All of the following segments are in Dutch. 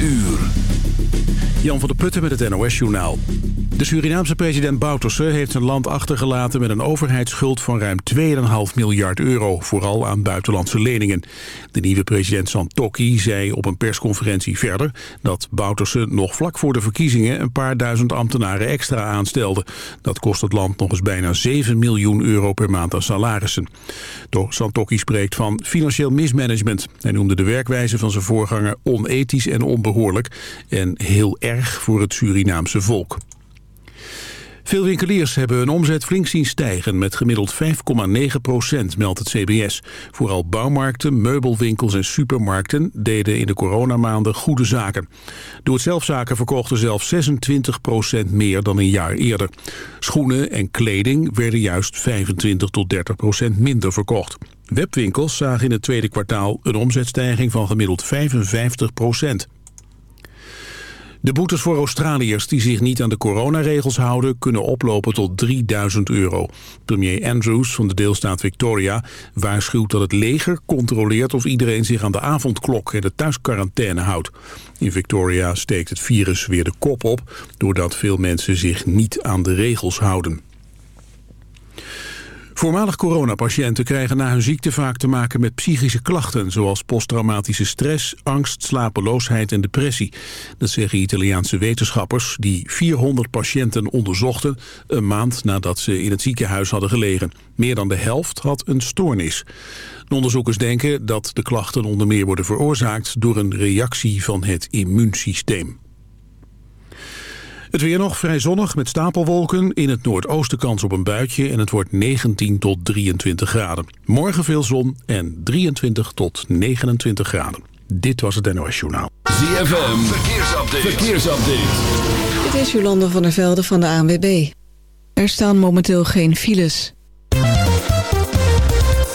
uur. Jan van der Putten met het NOS-journaal. De Surinaamse president Bouterse heeft zijn land achtergelaten... met een overheidsschuld van ruim 2,5 miljard euro... vooral aan buitenlandse leningen. De nieuwe president Santokki zei op een persconferentie verder... dat Bouterse nog vlak voor de verkiezingen... een paar duizend ambtenaren extra aanstelde. Dat kost het land nog eens bijna 7 miljoen euro per maand aan salarissen. Toch Santokki spreekt van financieel mismanagement. Hij noemde de werkwijze van zijn voorganger onethisch en onbehoorlijk... en heel erg voor het Surinaamse volk. Veel winkeliers hebben hun omzet flink zien stijgen met gemiddeld 5,9 procent, meldt het CBS. Vooral bouwmarkten, meubelwinkels en supermarkten deden in de coronamaanden goede zaken. Door het zelfzaken verkochten zelfs 26 procent meer dan een jaar eerder. Schoenen en kleding werden juist 25 tot 30 procent minder verkocht. Webwinkels zagen in het tweede kwartaal een omzetstijging van gemiddeld 55 procent. De boetes voor Australiërs die zich niet aan de coronaregels houden... kunnen oplopen tot 3000 euro. Premier Andrews van de deelstaat Victoria waarschuwt dat het leger controleert... of iedereen zich aan de avondklok en de thuisquarantaine houdt. In Victoria steekt het virus weer de kop op... doordat veel mensen zich niet aan de regels houden. Voormalig coronapatiënten krijgen na hun ziekte vaak te maken met psychische klachten... zoals posttraumatische stress, angst, slapeloosheid en depressie. Dat zeggen Italiaanse wetenschappers die 400 patiënten onderzochten... een maand nadat ze in het ziekenhuis hadden gelegen. Meer dan de helft had een stoornis. De onderzoekers denken dat de klachten onder meer worden veroorzaakt... door een reactie van het immuunsysteem. Het weer nog vrij zonnig met stapelwolken. In het noordoosten kans op een buitje en het wordt 19 tot 23 graden. Morgen veel zon en 23 tot 29 graden. Dit was het NOS Journaal. ZFM, verkeersupdate. verkeersupdate. Dit is Jolande van der Velde van de ANWB. Er staan momenteel geen files.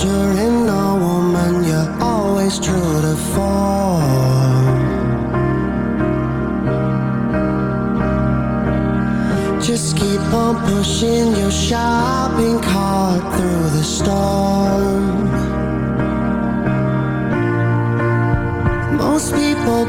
Soldier and a woman, you're always true to form. Just keep on pushing your shopping cart through the storm. Most people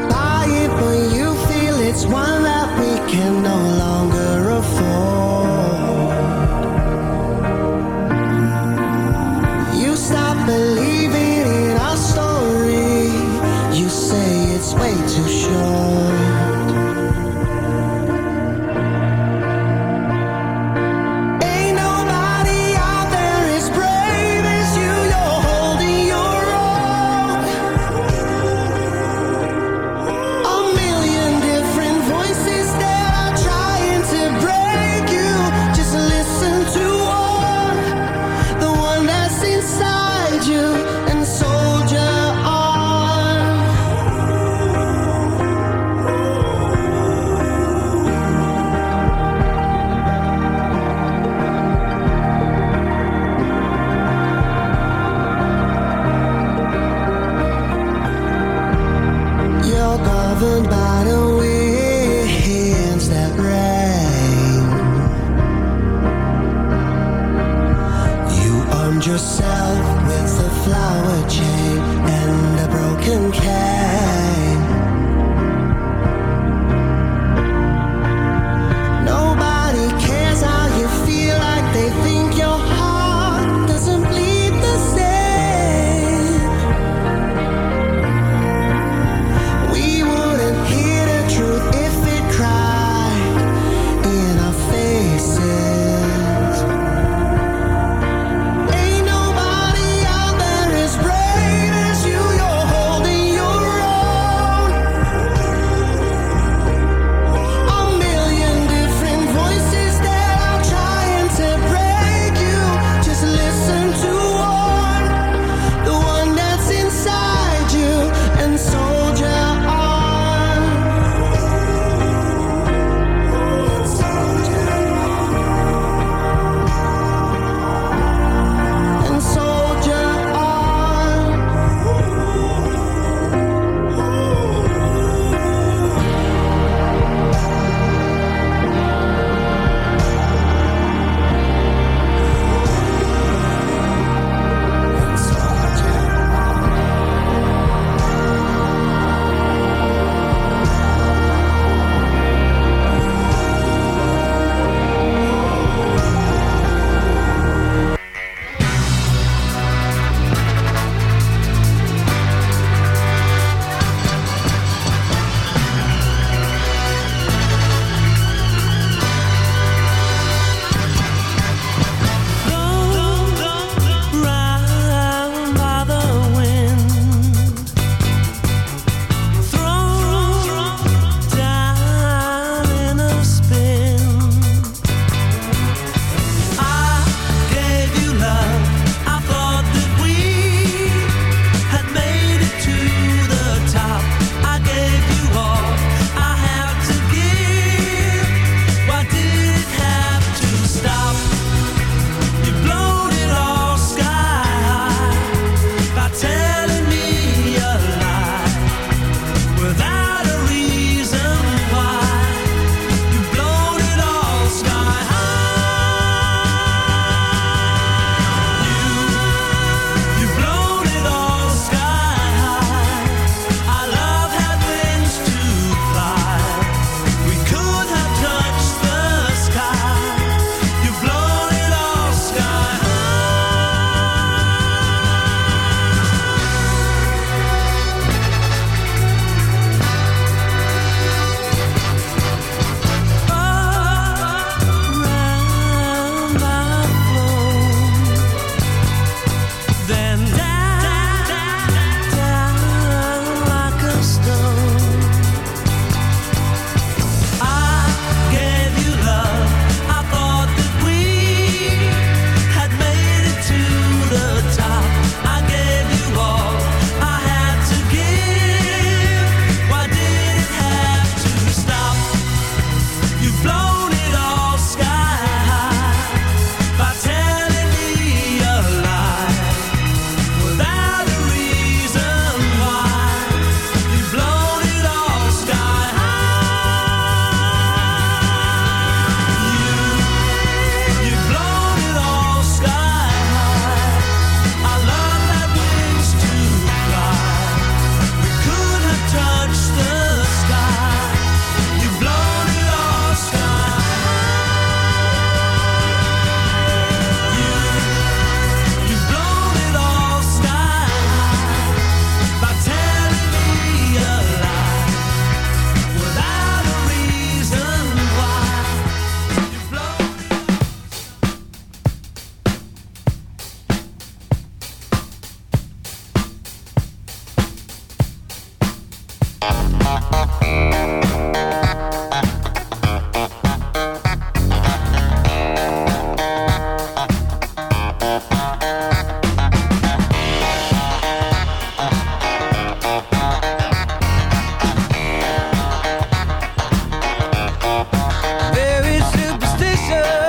vision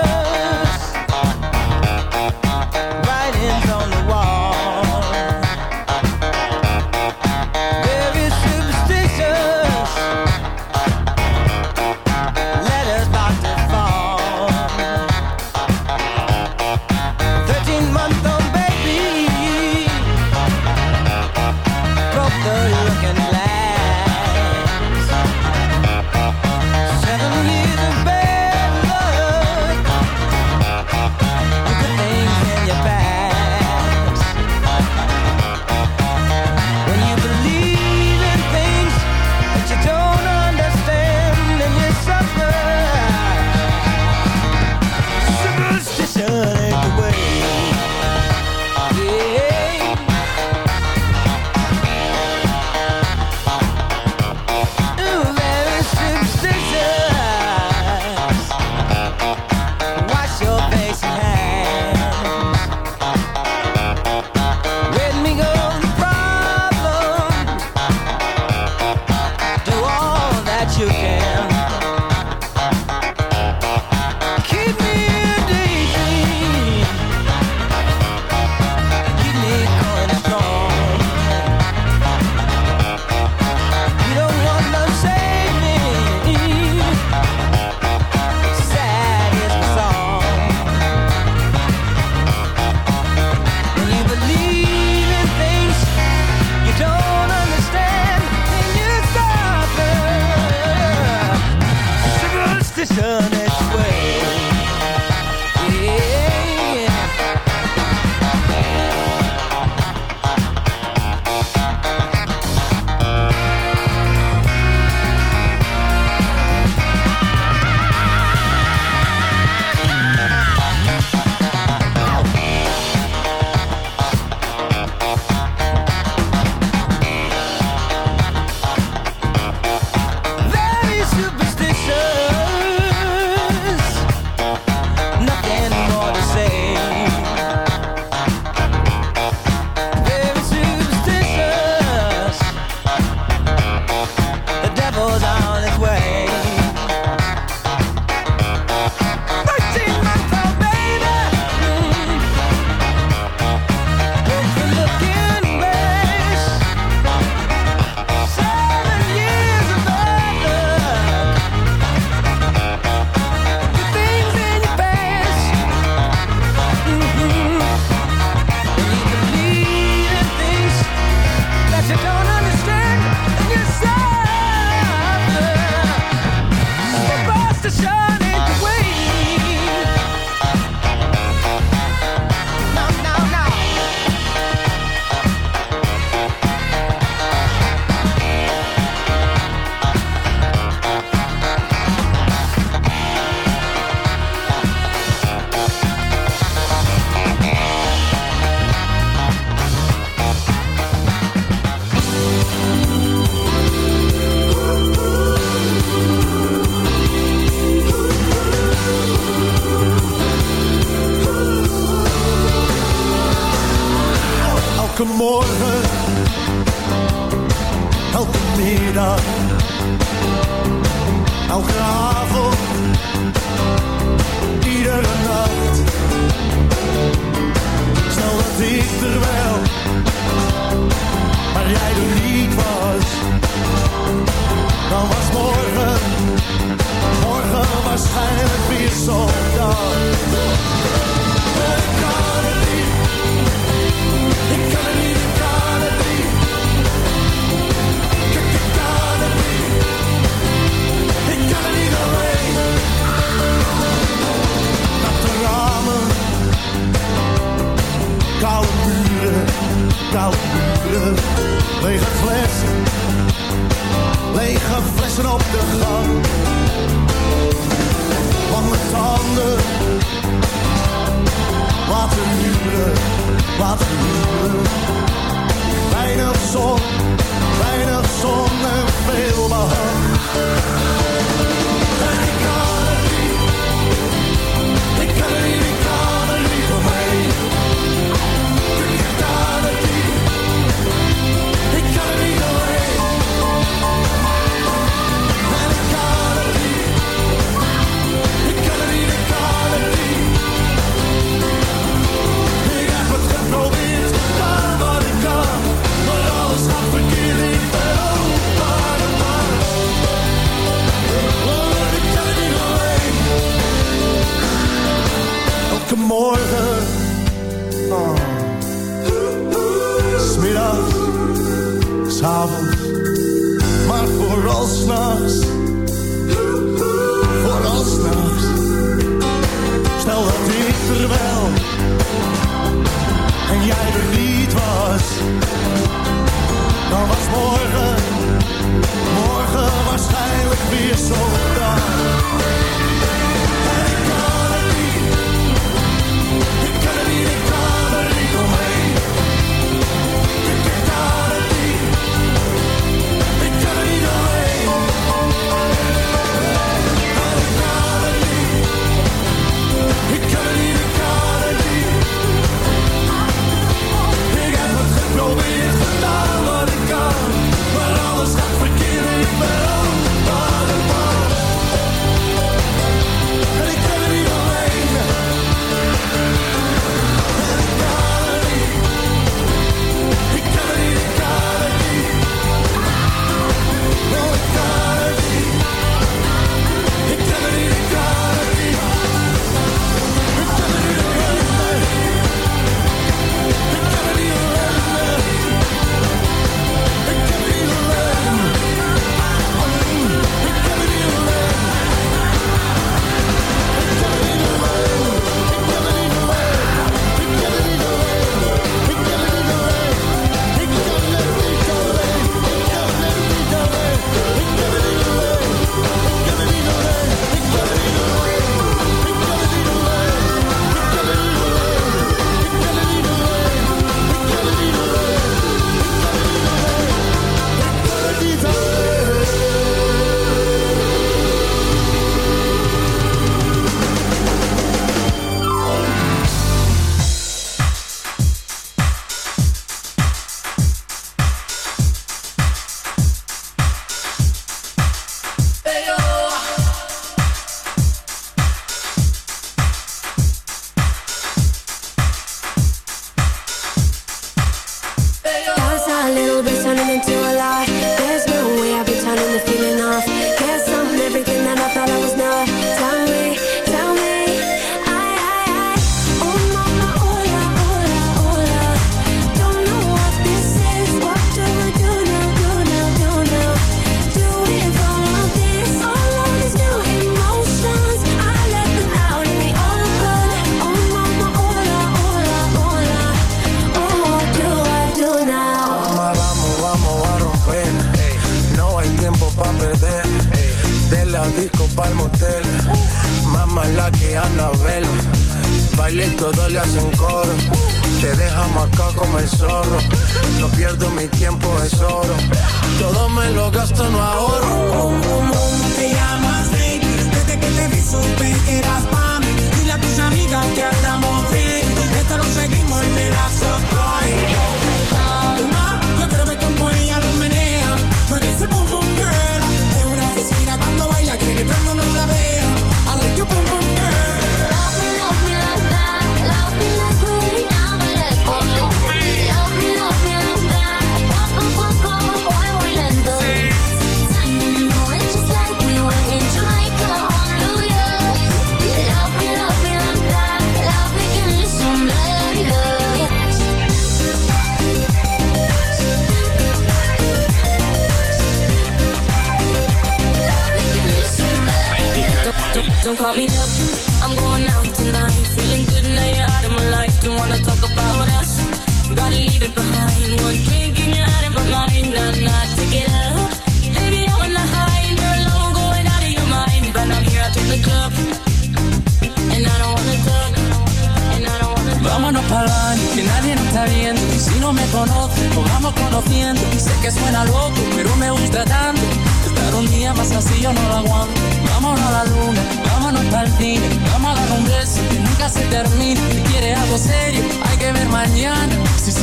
Iedere nacht. Stel dat ik er wel. Maar jij er niet was. Dan was morgen Morgen waarschijnlijk weer zo'n dag. koude muren, lege flessen, lege flessen op de gang. buren, tanden, een buren, Weinig zon, weinig zon en veel behang. morgen. Oh. Smiddag, s'avonds, maar vooral s'nachts. Vooral s'nachts. Stel dat ik er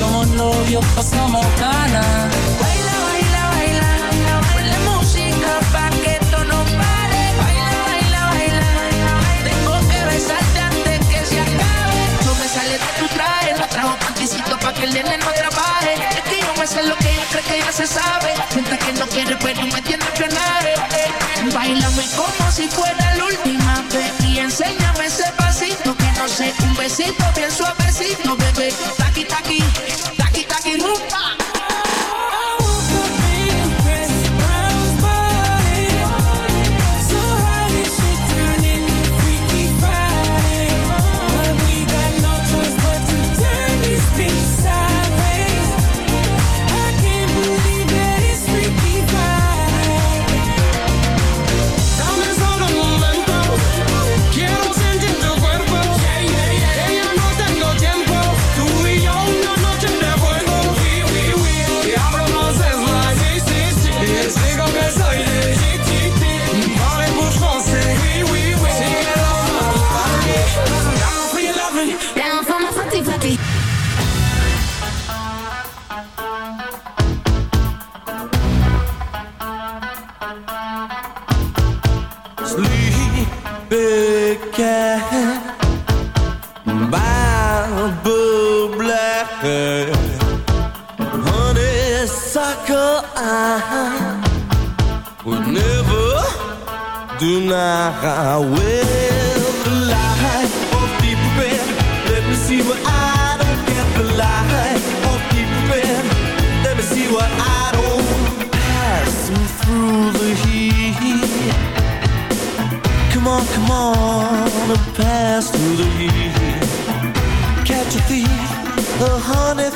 Somos novios o somos ganas. Baila, baila, baila, ponle música pa' que esto no pare. Baila, baila, baila, tengo que besarte antes que se acabe. No me sale de tu traje, no trajo panticito pa' que el nene no trabaje. Es que yo me sé lo que yo creo que ya se sabe. Cuenta que no quiere, pero me tiene frenar. Bailame como si fuera la última vez y enséñame ese pasito que no sé, un besito bien suavecito, bebé. would never deny. Well, the light of deep red, let me see what I don't get. The light of deep red, let me see what I don't. Passing through the heat. Come on, come on, and pass through the heat. Catch a thief, the honey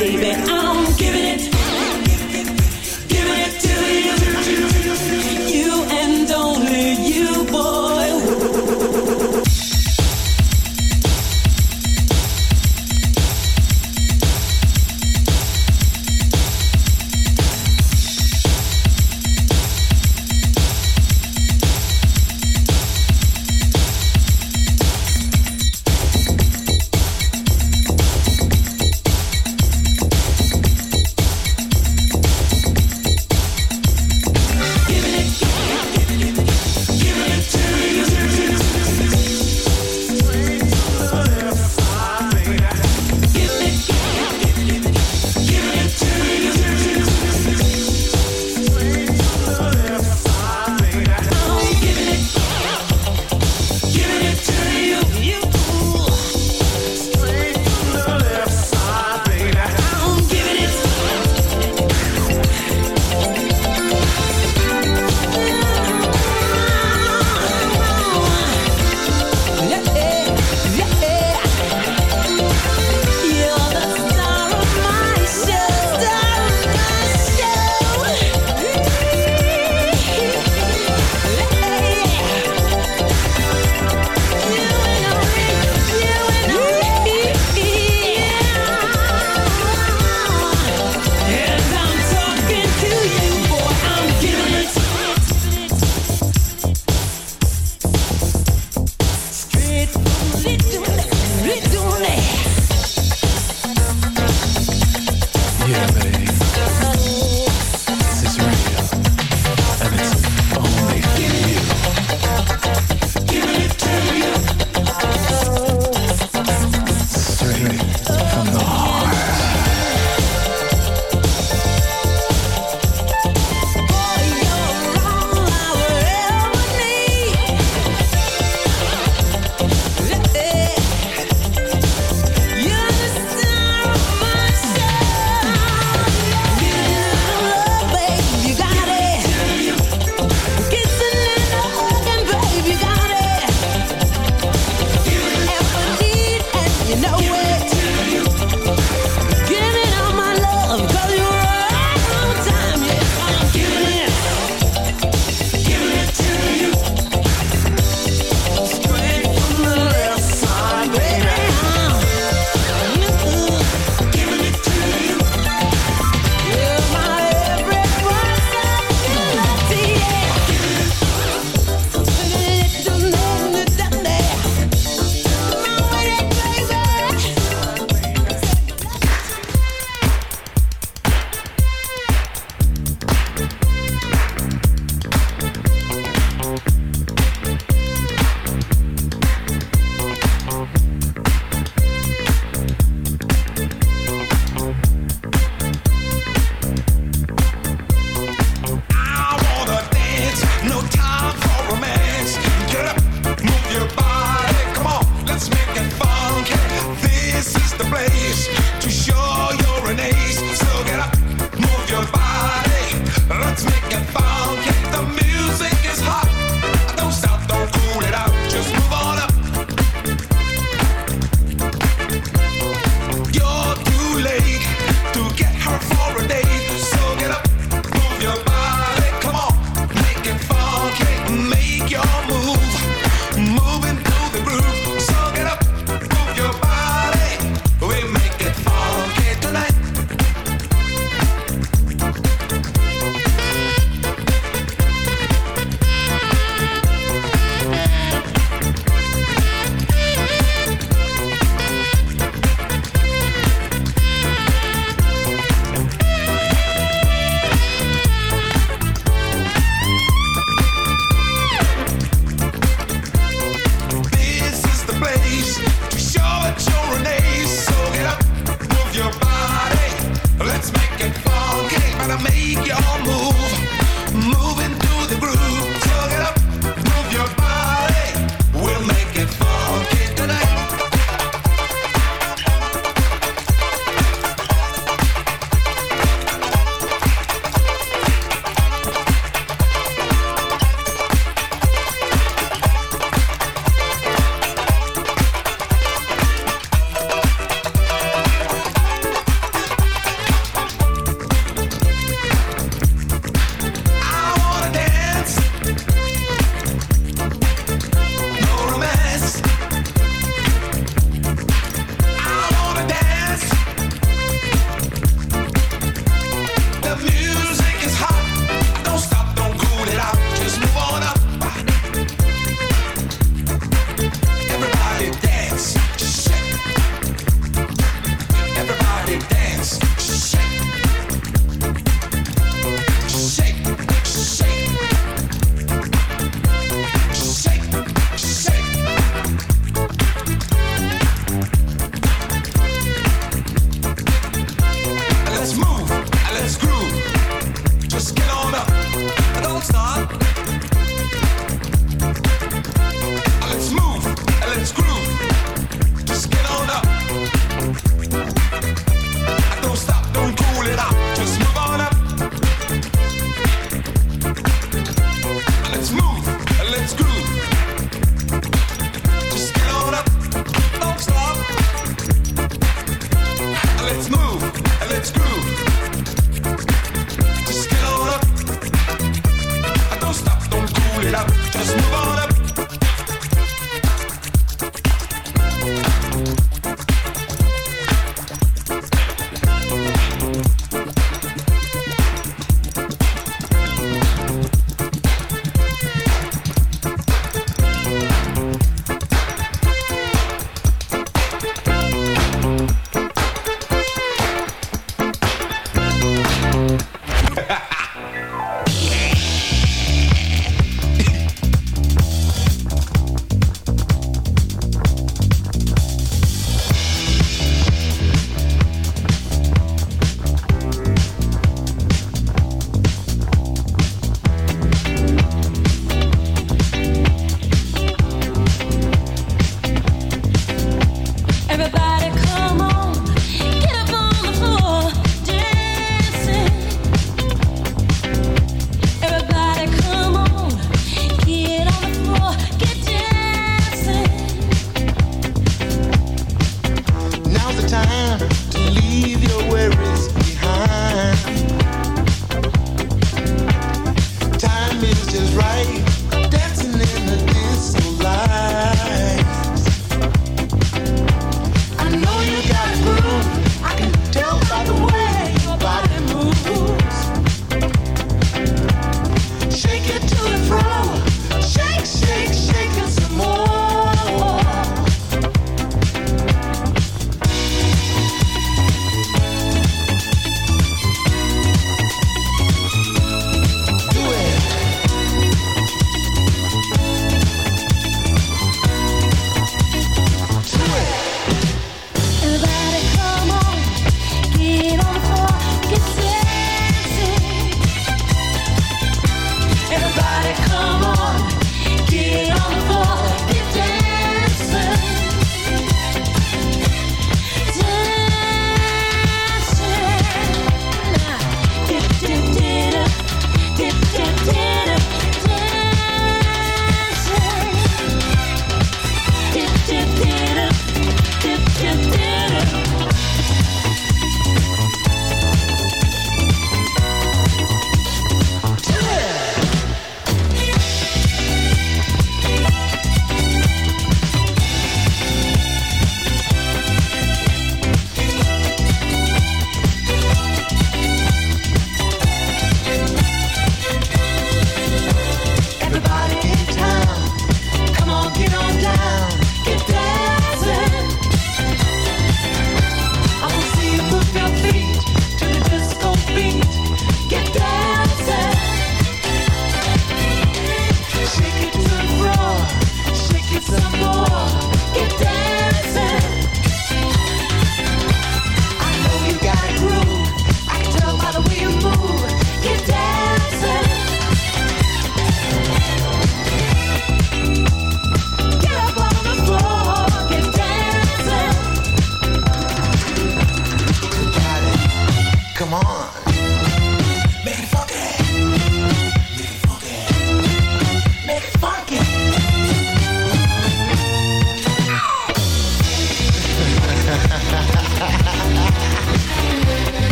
baby. I'm